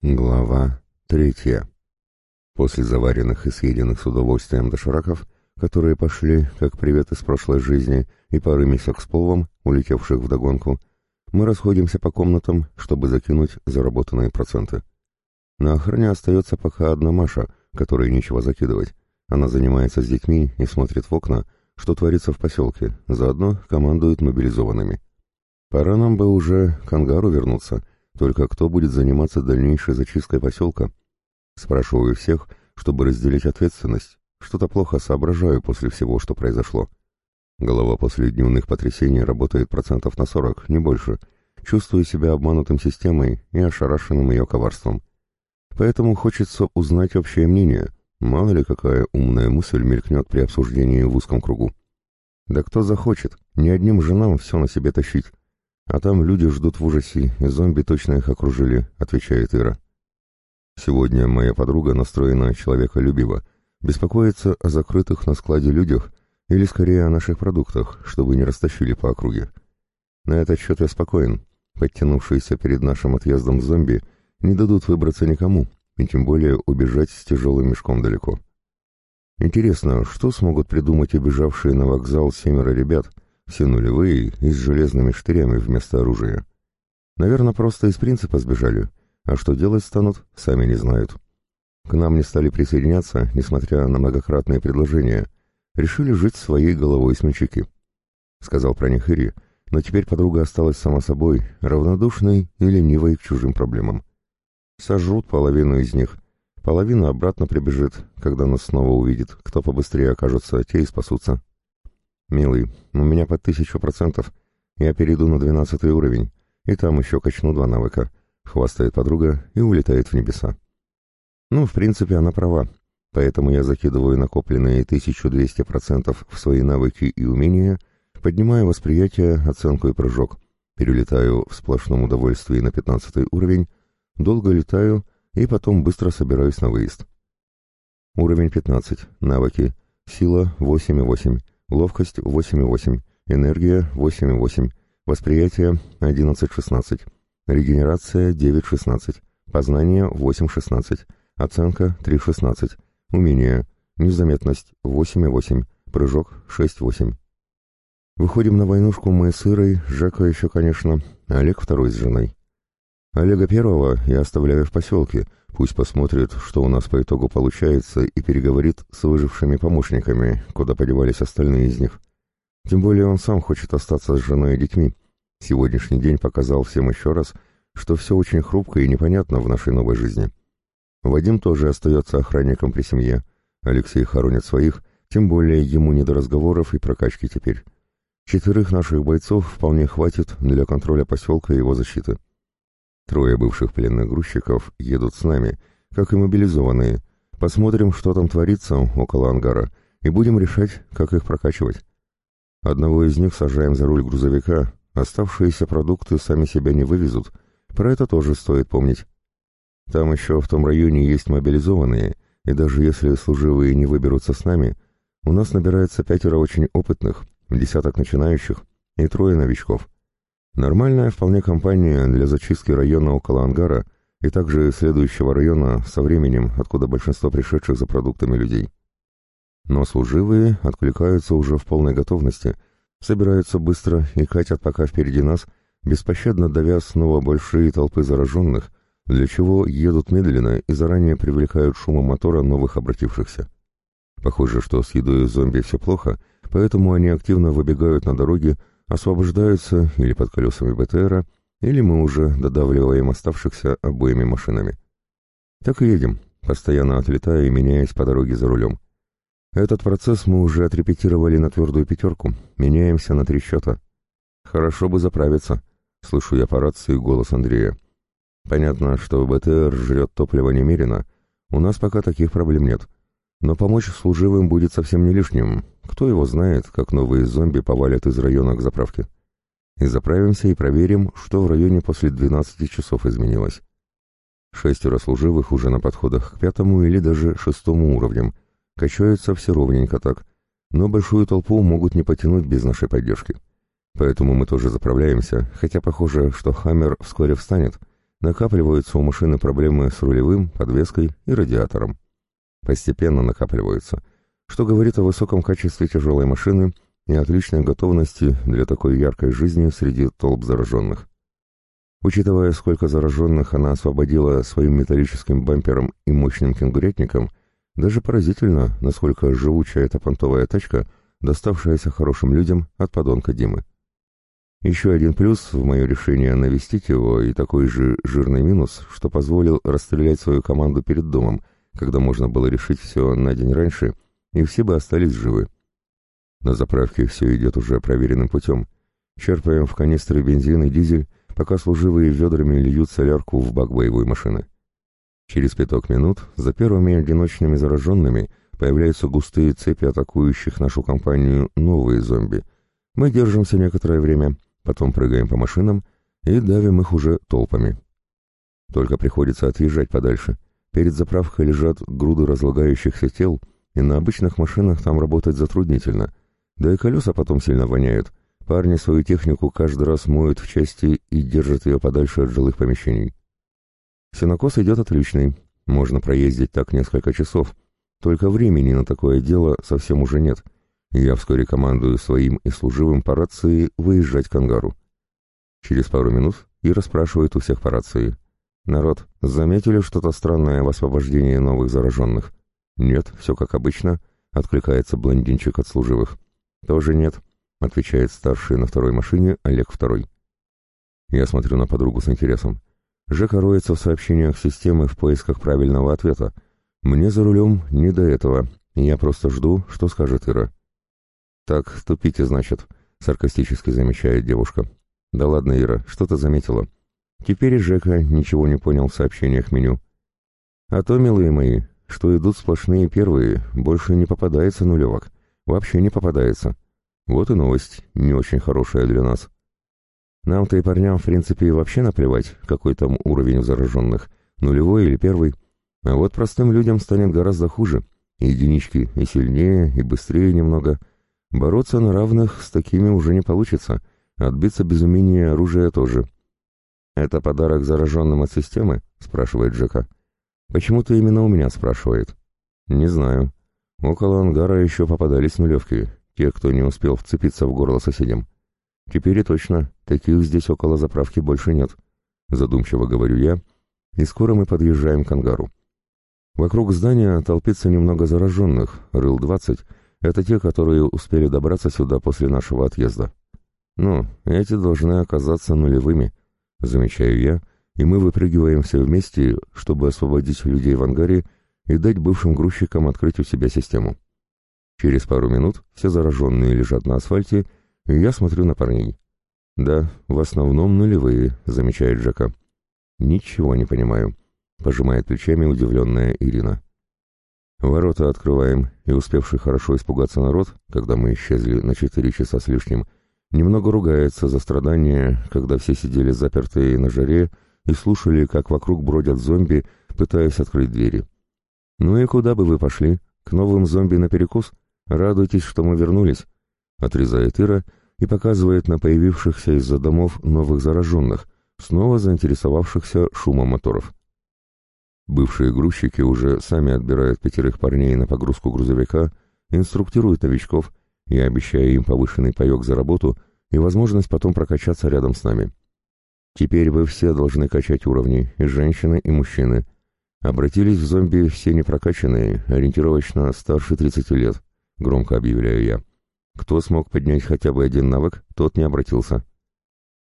Глава третья. После заваренных и съеденных с удовольствием дошираков, которые пошли, как привет из прошлой жизни, и пары мисок с пловом, улетевших вдогонку, мы расходимся по комнатам, чтобы закинуть заработанные проценты. На охране остается пока одна Маша, которой нечего закидывать. Она занимается с детьми и смотрит в окна, что творится в поселке, заодно командует мобилизованными. Пора нам бы уже к ангару вернуться — только кто будет заниматься дальнейшей зачисткой поселка? Спрашиваю всех, чтобы разделить ответственность. Что-то плохо соображаю после всего, что произошло. Голова после дневных потрясений работает процентов на 40, не больше. Чувствую себя обманутым системой и ошарашенным ее коварством. Поэтому хочется узнать общее мнение. Мало ли какая умная мысль мелькнет при обсуждении в узком кругу. Да кто захочет, ни одним женам все на себе тащить. «А там люди ждут в ужасе, и зомби точно их окружили», — отвечает Ира. «Сегодня моя подруга настроена человеколюбиво, беспокоится о закрытых на складе людях или скорее о наших продуктах, чтобы не растащили по округе. На этот счет я спокоен. Подтянувшиеся перед нашим отъездом зомби не дадут выбраться никому, и тем более убежать с тяжелым мешком далеко. Интересно, что смогут придумать убежавшие на вокзал семеро ребят — все нулевые и с железными штырями вместо оружия. Наверное, просто из принципа сбежали, а что делать станут, сами не знают. К нам не стали присоединяться, несмотря на многократные предложения. Решили жить своей головой смельчаки. Сказал про них Ири, но теперь подруга осталась сама собой, равнодушной и ленивой к чужим проблемам. Сожрут половину из них, половина обратно прибежит, когда нас снова увидит, кто побыстрее окажется, те и спасутся. «Милый, у меня под тысячу процентов. Я перейду на двенадцатый уровень, и там еще качну два навыка», — хвастает подруга и улетает в небеса. Ну, в принципе, она права, поэтому я закидываю накопленные 1200 процентов в свои навыки и умения, поднимаю восприятие, оценку и прыжок, перелетаю в сплошном удовольствии на пятнадцатый уровень, долго летаю и потом быстро собираюсь на выезд. Уровень 15. Навыки. Сила 8,8. Ловкость 8,8, энергия 8,8, восприятие 11,16, регенерация 9,16, познание 8,16, оценка 3,16, умение, незаметность 8,8, прыжок 6,8. Выходим на войнушку мы с Ирой, Жека еще, конечно, Олег второй с женой. Олега первого я оставляю в поселке, пусть посмотрит, что у нас по итогу получается, и переговорит с выжившими помощниками, куда подевались остальные из них. Тем более он сам хочет остаться с женой и детьми. Сегодняшний день показал всем еще раз, что все очень хрупко и непонятно в нашей новой жизни. Вадим тоже остается охранником при семье. Алексей хоронит своих, тем более ему не до разговоров и прокачки теперь. Четверых наших бойцов вполне хватит для контроля поселка и его защиты. Трое бывших пленных грузчиков едут с нами, как и мобилизованные. Посмотрим, что там творится около ангара, и будем решать, как их прокачивать. Одного из них сажаем за руль грузовика, оставшиеся продукты сами себя не вывезут, про это тоже стоит помнить. Там еще в том районе есть мобилизованные, и даже если служивые не выберутся с нами, у нас набирается пятеро очень опытных, десяток начинающих и трое новичков. Нормальная вполне компания для зачистки района около ангара и также следующего района со временем, откуда большинство пришедших за продуктами людей. Но служивые откликаются уже в полной готовности, собираются быстро и катят пока впереди нас, беспощадно давя снова большие толпы зараженных, для чего едут медленно и заранее привлекают шумом мотора новых обратившихся. Похоже, что с едой зомби все плохо, поэтому они активно выбегают на дороги, освобождаются или под колесами БТРа, или мы уже додавливаем оставшихся обоими машинами. Так и едем, постоянно отлетая и меняясь по дороге за рулем. Этот процесс мы уже отрепетировали на твердую пятерку, меняемся на три счета. Хорошо бы заправиться, слышу я по рации голос Андрея. Понятно, что БТР жрет топливо немерено, у нас пока таких проблем нет. Но помочь служивым будет совсем не лишним. Кто его знает, как новые зомби повалят из района к заправке. И заправимся и проверим, что в районе после 12 часов изменилось. Шестеро служивых уже на подходах к пятому или даже шестому уровням. Качаются все ровненько так. Но большую толпу могут не потянуть без нашей поддержки. Поэтому мы тоже заправляемся, хотя похоже, что Хаммер вскоре встанет. накапливаются у машины проблемы с рулевым, подвеской и радиатором. Постепенно накапливаются, что говорит о высоком качестве тяжелой машины и отличной готовности для такой яркой жизни среди толп зараженных. Учитывая, сколько зараженных она освободила своим металлическим бампером и мощным кенгурятником, даже поразительно, насколько живучая эта понтовая тачка, доставшаяся хорошим людям от подонка Димы. Еще один плюс в мое решение навестить его и такой же жирный минус, что позволил расстрелять свою команду перед домом, когда можно было решить все на день раньше, и все бы остались живы. На заправке все идет уже проверенным путем. Черпаем в канистры бензин и дизель, пока служивые ведрами льют солярку в бак боевой машины. Через пяток минут за первыми одиночными зараженными появляются густые цепи атакующих нашу компанию новые зомби. Мы держимся некоторое время, потом прыгаем по машинам и давим их уже толпами. Только приходится отъезжать подальше. Перед заправкой лежат груды разлагающихся тел, и на обычных машинах там работать затруднительно. Да и колеса потом сильно воняют. Парни свою технику каждый раз моют в части и держат ее подальше от жилых помещений. Сенокос идет отличный. Можно проездить так несколько часов. Только времени на такое дело совсем уже нет — я вскоре командую своим и служивым по рации выезжать к ангару. Через пару минут Ира спрашивает у всех по рации. «Народ, заметили что-то странное в освобождении новых зараженных?» «Нет, все как обычно», — откликается блондинчик от служивых. «Тоже нет», — отвечает старший на второй машине Олег Второй. Я смотрю на подругу с интересом. Жека роется в сообщениях системы в поисках правильного ответа. Мне за рулем не до этого, я просто жду, что скажет Ира. «Так, тупите, значит», — саркастически замечает девушка. «Да ладно, Ира, что ты заметила?» Теперь Жека ничего не понял в сообщениях меню. «А то, милые мои, что идут сплошные первые, больше не попадается нулевок. Вообще не попадается. Вот и новость, не очень хорошая для нас. Нам-то и парням, в принципе, вообще наплевать, какой там уровень зараженных, нулевой или первый. А вот простым людям станет гораздо хуже. единички и сильнее, и быстрее немного — Бороться на равных с такими уже не получится, отбиться без умения оружия тоже. «Это подарок зараженным от системы?» — спрашивает Джека. «Почему-то именно у меня спрашивает». «Не знаю. Около ангара еще попадались нулевки, те, кто не успел вцепиться в горло соседям. Теперь и точно, таких здесь около заправки больше нет», — задумчиво говорю я, и скоро мы подъезжаем к ангару. Вокруг здания толпится немного зараженных, рыл двадцать, это те, которые успели добраться сюда после нашего отъезда. Ну, эти должны оказаться нулевыми, замечаю я, и мы выпрыгиваем все вместе, чтобы освободить людей в ангаре и дать бывшим грузчикам открыть у себя систему. Через пару минут все зараженные лежат на асфальте, и я смотрю на парней. «Да, в основном нулевые», — замечает Джека. «Ничего не понимаю», — пожимает плечами удивленная Ирина. Ворота открываем, и успевший хорошо испугаться народ, когда мы исчезли на четыре часа с лишним, немного ругается за страдания, когда все сидели запертые на жаре и слушали, как вокруг бродят зомби, пытаясь открыть двери. «Ну и куда бы вы пошли? К новым зомби на перекус? Радуйтесь, что мы вернулись», — отрезает Ира и показывает на появившихся из-за домов новых зараженных, снова заинтересовавшихся шумом моторов. Бывшие грузчики уже сами отбирают пятерых парней на погрузку грузовика, инструктируют новичков и обещая им повышенный паек за работу и возможность потом прокачаться рядом с нами. Теперь вы все должны качать уровни, и женщины, и мужчины. Обратились в зомби все непрокачанные, ориентировочно старше 30 лет, громко объявляю я. Кто смог поднять хотя бы один навык, тот не обратился.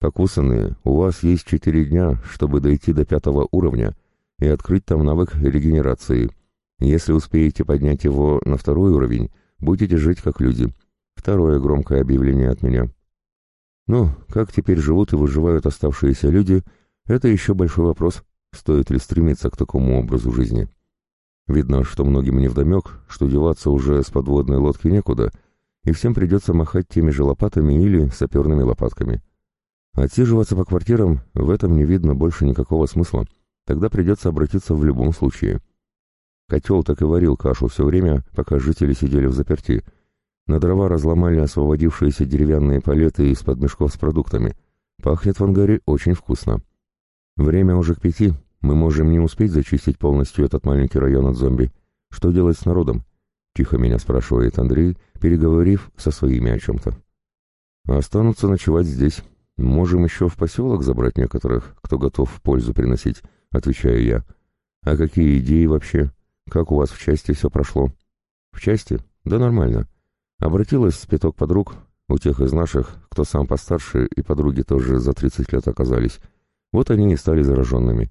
Покусанные, у вас есть четыре дня, чтобы дойти до пятого уровня — и открыть там навык регенерации. Если успеете поднять его на второй уровень, будете жить как люди. Второе громкое объявление от меня. Ну, как теперь живут и выживают оставшиеся люди, это еще большой вопрос, стоит ли стремиться к такому образу жизни. Видно, что многим невдомек, что деваться уже с подводной лодки некуда, и всем придется махать теми же лопатами или саперными лопатками. Отсиживаться по квартирам в этом не видно больше никакого смысла. Тогда придется обратиться в любом случае. Котел так и варил кашу все время, пока жители сидели в заперти. На дрова разломали освободившиеся деревянные палеты из-под мешков с продуктами. Пахнет в ангаре очень вкусно. Время уже к пяти, мы можем не успеть зачистить полностью этот маленький район от зомби. Что делать с народом? Тихо меня спрашивает Андрей, переговорив со своими о чем-то. Останутся ночевать здесь. Можем еще в поселок забрать некоторых, кто готов в пользу приносить, отвечаю я. А какие идеи вообще? Как у вас в части все прошло? В части? Да нормально. Обратилась с пяток подруг, у тех из наших, кто сам постарше, и подруги тоже за 30 лет оказались. Вот они и стали зараженными.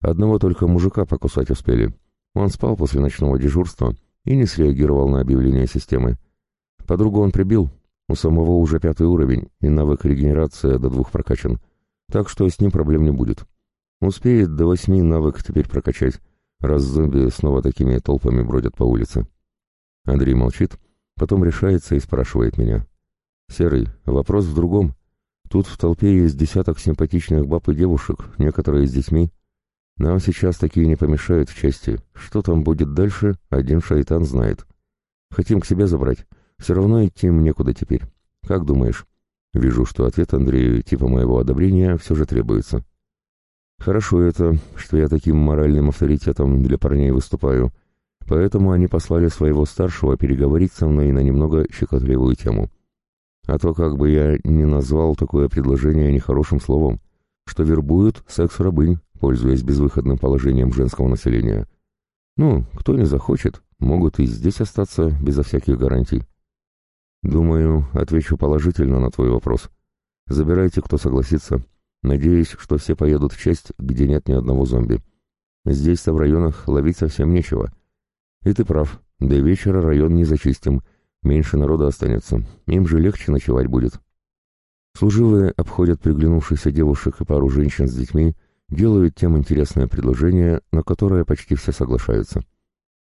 Одного только мужика покусать успели. Он спал после ночного дежурства и не среагировал на объявление системы. Подругу он прибил. У самого уже пятый уровень, и навык регенерации до двух прокачан. Так что с ним проблем не будет. Успеет до восьми навык теперь прокачать, раз зомби снова такими толпами бродят по улице. Андрей молчит, потом решается и спрашивает меня. «Серый, вопрос в другом. Тут в толпе есть десяток симпатичных баб и девушек, некоторые с детьми. Нам сейчас такие не помешают в части. Что там будет дальше, один шайтан знает. Хотим к себе забрать. Все равно идти им некуда теперь. Как думаешь? Вижу, что ответ Андрею типа моего одобрения все же требуется. Хорошо это, что я таким моральным авторитетом для парней выступаю. Поэтому они послали своего старшего переговорить со мной на немного щекотливую тему. А то как бы я не назвал такое предложение нехорошим словом, что вербуют секс-рабынь, пользуясь безвыходным положением женского населения. Ну, кто не захочет, могут и здесь остаться безо всяких гарантий. Думаю, отвечу положительно на твой вопрос. Забирайте, кто согласится. Надеюсь, что все поедут в часть, где нет ни одного зомби. Здесь-то в районах ловить совсем нечего. И ты прав, до вечера район не зачистим, меньше народа останется, им же легче ночевать будет. Служивые обходят приглянувшихся девушек и пару женщин с детьми, делают тем интересное предложение, на которое почти все соглашаются.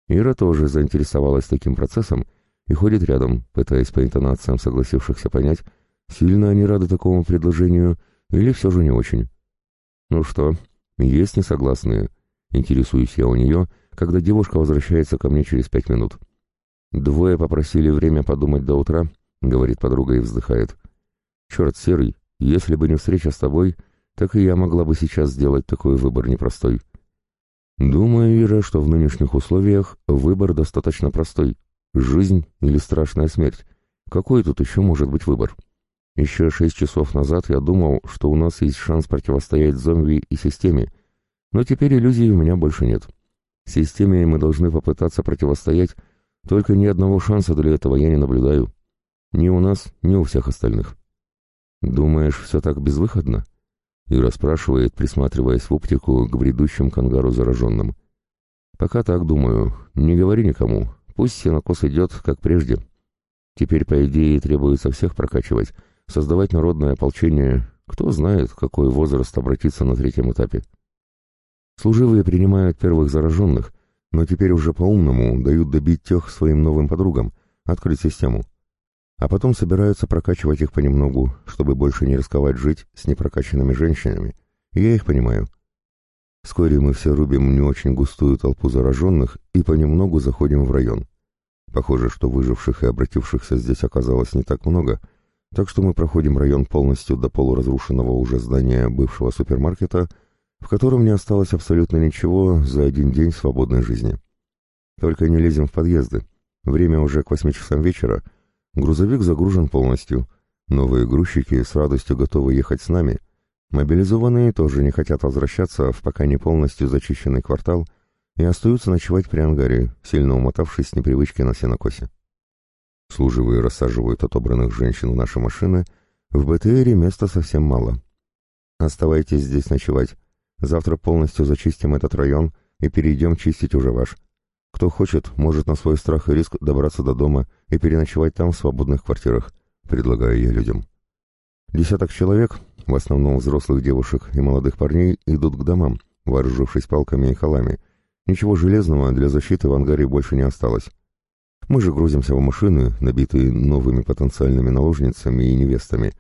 Ира тоже заинтересовалась таким процессом и ходит рядом, пытаясь по интонациям согласившихся понять, сильно они рады такому предложению или все же не очень. Ну что, есть несогласные? Интересуюсь я у нее, когда девушка возвращается ко мне через пять минут. Двое попросили время подумать до утра, говорит подруга и вздыхает. Черт серый, если бы не встреча с тобой, так и я могла бы сейчас сделать такой выбор непростой. Думаю, Ира, что в нынешних условиях выбор достаточно простой. Жизнь или страшная смерть. Какой тут еще может быть выбор? Еще шесть часов назад я думал, что у нас есть шанс противостоять зомби и системе, но теперь иллюзий у меня больше нет. Системе мы должны попытаться противостоять, только ни одного шанса для этого я не наблюдаю. Ни у нас, ни у всех остальных. Думаешь, все так безвыходно? Ира спрашивает, присматриваясь в оптику к бредущим к ангару зараженным. «Пока так думаю. Не говори никому. Пусть сенокос идет, как прежде. Теперь, по идее, требуется всех прокачивать, создавать народное ополчение. Кто знает, какой возраст обратиться на третьем этапе. Служивые принимают первых зараженных, но теперь уже по-умному дают добить тех своим новым подругам, открыть систему а потом собираются прокачивать их понемногу, чтобы больше не рисковать жить с непрокачанными женщинами. Я их понимаю. Вскоре мы все рубим не очень густую толпу зараженных и понемногу заходим в район. Похоже, что выживших и обратившихся здесь оказалось не так много, так что мы проходим район полностью до полуразрушенного уже здания бывшего супермаркета, в котором не осталось абсолютно ничего за один день свободной жизни. Только не лезем в подъезды. Время уже к восьми часам вечера — Грузовик загружен полностью. Новые грузчики с радостью готовы ехать с нами. Мобилизованные тоже не хотят возвращаться в пока не полностью зачищенный квартал и остаются ночевать при ангаре, сильно умотавшись с непривычки на сенокосе. Служивые рассаживают отобранных женщин в наши машины. В БТРе места совсем мало. Оставайтесь здесь ночевать. Завтра полностью зачистим этот район и перейдем чистить уже ваш. Кто хочет, может на свой страх и риск добраться до дома и переночевать там в свободных квартирах, предлагаю я людям. Десяток человек, в основном взрослых девушек и молодых парней, идут к домам, вооружившись палками и халами. Ничего железного для защиты в ангаре больше не осталось. Мы же грузимся в машины, набитые новыми потенциальными наложницами и невестами,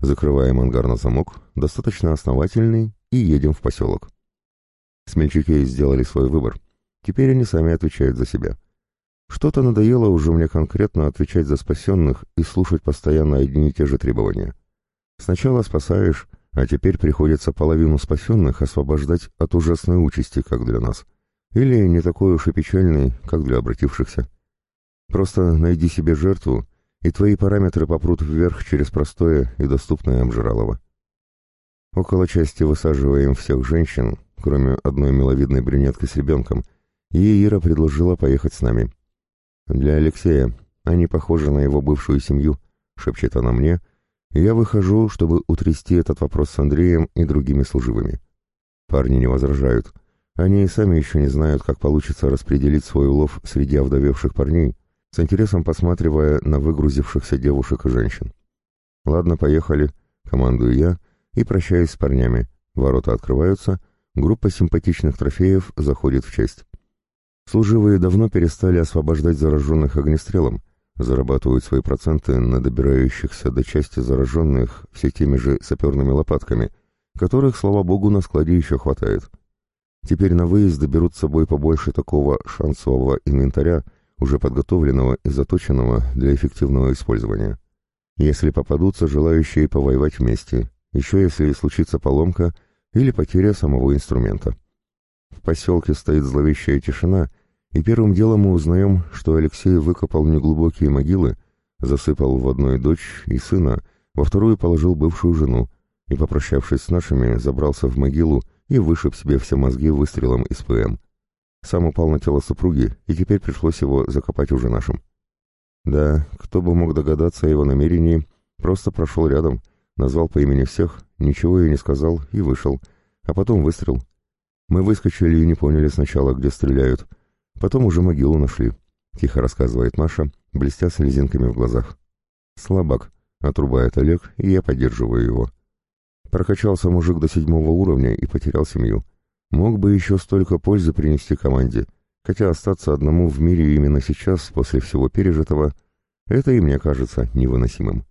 закрываем ангар на замок, достаточно основательный, и едем в поселок. Смельчаки сделали свой выбор — Теперь они сами отвечают за себя. Что-то надоело уже мне конкретно отвечать за спасенных и слушать постоянно одни и те же требования. Сначала спасаешь, А теперь приходится половину спасенных освобождать от ужасной участи, как для нас. Или не такой уж и печальный, как для обратившихся. Просто найди себе жертву, и твои параметры попрут вверх через простое и доступное обжиралово. Около части высаживаем всех женщин, кроме одной миловидной брюнетки с ребенком, и Ира предложила поехать с нами. Для Алексея они похожи на его бывшую семью, шепчет она мне, я выхожу, чтобы утрясти этот вопрос с Андреем и другими служивыми. Парни не возражают. Они и сами еще не знают, как получится распределить свой улов среди овдовевших парней, с интересом посматривая на выгрузившихся девушек и женщин. «Ладно, поехали», — командую я и прощаюсь с парнями. Ворота открываются, группа симпатичных трофеев заходит в честь. Служивые давно перестали освобождать зараженных огнестрелом, зарабатывают свои проценты на добирающихся до части зараженных все теми же саперными лопатками, которых, слава богу, на складе еще хватает. Теперь на выезд берут с собой побольше такого шансового инвентаря, уже подготовленного и заточенного для эффективного использования. Если попадутся желающие повоевать вместе, еще если случится поломка или потеря самого инструмента. В поселке стоит зловещая тишина, и первым делом мы узнаем, что Алексей выкопал неглубокие могилы, засыпал в одной дочь и сына, во вторую положил бывшую жену, и, попрощавшись с нашими, забрался в могилу и вышиб себе все мозги выстрелом из ПМ. Сам упал на тело супруги, и теперь пришлось его закопать уже нашим. Да, кто бы мог догадаться о его намерении, просто прошел рядом, назвал по имени всех, ничего и не сказал, и вышел, а потом выстрел. Мы выскочили и не поняли сначала, где стреляют, потом уже могилу нашли, тихо рассказывает Маша, блестя слезинками в глазах. Слабак, отрубает Олег, и я поддерживаю его. Прокачался мужик до седьмого уровня и потерял семью. Мог бы еще столько пользы принести команде, хотя остаться одному в мире именно сейчас, после всего пережитого, это и мне кажется невыносимым.